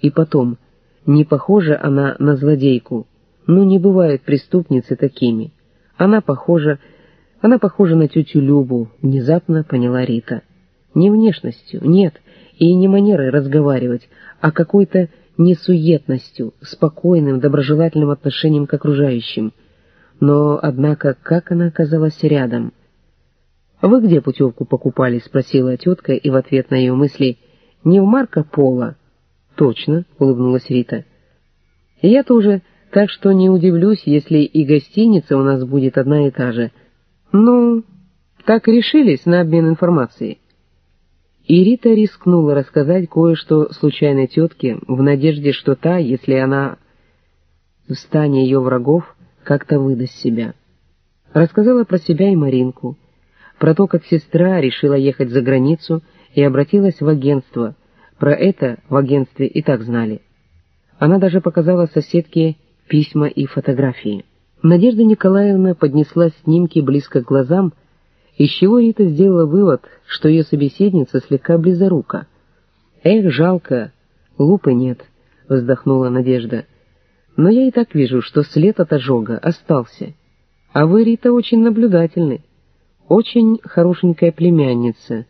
И потом, не похожа она на злодейку. Ну, не бывают преступницы такими. Она похожа... Она похожа на тетю Любу, внезапно поняла Рита. Не внешностью, нет, и не манерой разговаривать, а какой-то несуетностью, спокойным, доброжелательным отношением к окружающим. Но, однако, как она оказалась рядом? «Вы где путевку покупали?» — спросила тетка, и в ответ на ее мысли «Не в Марко Поло?» «Точно», — улыбнулась Рита. «Я тоже, так что не удивлюсь, если и гостиница у нас будет одна и та же. Ну, так решились на обмен информацией». И Рита рискнула рассказать кое-что случайной тетке в надежде, что та, если она в стане ее врагов, как-то выдаст себя. Рассказала про себя и Маринку, про то, как сестра решила ехать за границу и обратилась в агентство. Про это в агентстве и так знали. Она даже показала соседке письма и фотографии. Надежда Николаевна поднесла снимки близко к глазам, из чего Рита сделала вывод, что ее собеседница слегка близорука. «Эх, жалко, лупы нет», — вздохнула Надежда. «Но я и так вижу, что след от ожога остался. А вы, Рита, очень наблюдательны. Очень хорошенькая племянница,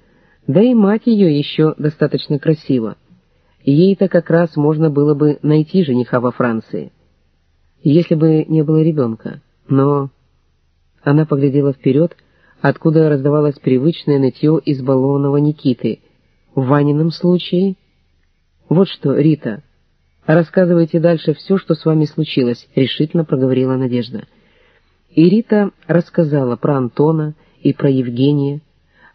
да и мать ее еще достаточно красива. Ей-то как раз можно было бы найти жениха во Франции, если бы не было ребенка. Но...» Она поглядела вперед, — откуда раздавалось привычное нытье избалованного Никиты. В Ванином случае... «Вот что, Рита, рассказывайте дальше все, что с вами случилось», — решительно проговорила Надежда. И Рита рассказала про Антона и про Евгения,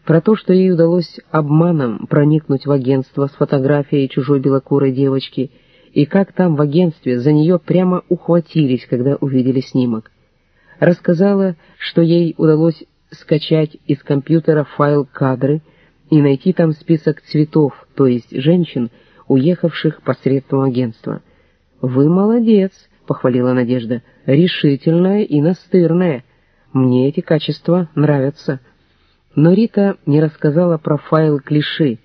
про то, что ей удалось обманом проникнуть в агентство с фотографией чужой белокурой девочки, и как там в агентстве за нее прямо ухватились, когда увидели снимок. Рассказала, что ей удалось скачать из компьютера файл кадры и найти там список цветов, то есть женщин, уехавших посредством агентства. «Вы молодец», — похвалила Надежда, — «решительная и настырная. Мне эти качества нравятся». Но Рита не рассказала про файл клиши,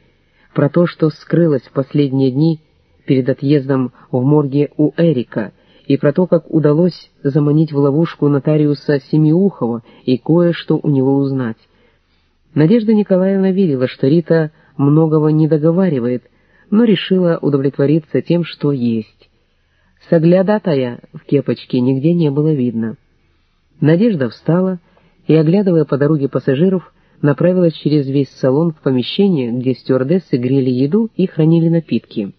про то, что скрылось в последние дни перед отъездом в морге у Эрика — и про то, как удалось заманить в ловушку нотариуса Семиухова и кое-что у него узнать. Надежда Николаевна верила, что Рита многого не договаривает, но решила удовлетвориться тем, что есть. Соглядатая в кепочке нигде не было видно. Надежда встала и, оглядывая по дороге пассажиров, направилась через весь салон в помещение, где стюардессы грели еду и хранили напитки.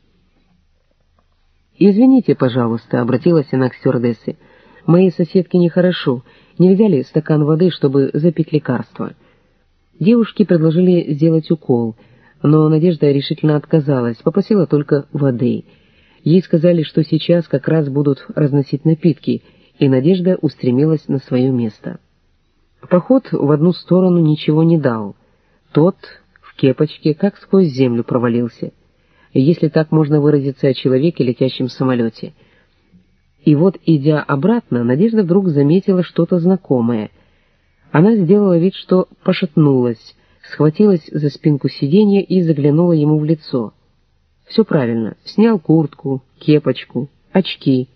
«Извините, пожалуйста», — обратилась она к стюардессе. «Моей соседке нехорошо. Не взяли стакан воды, чтобы запить лекарство?» Девушки предложили сделать укол, но Надежда решительно отказалась, попросила только воды. Ей сказали, что сейчас как раз будут разносить напитки, и Надежда устремилась на свое место. Поход в одну сторону ничего не дал. Тот в кепочке как сквозь землю провалился — если так можно выразиться о человеке, летящем в самолете. И вот, идя обратно, Надежда вдруг заметила что-то знакомое. Она сделала вид, что пошатнулась, схватилась за спинку сиденья и заглянула ему в лицо. Все правильно, снял куртку, кепочку, очки.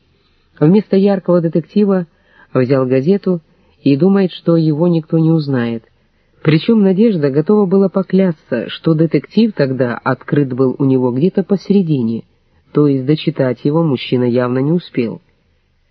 Вместо яркого детектива взял газету и думает, что его никто не узнает. Причем Надежда готова была поклясться, что детектив тогда открыт был у него где-то посередине, то есть дочитать его мужчина явно не успел.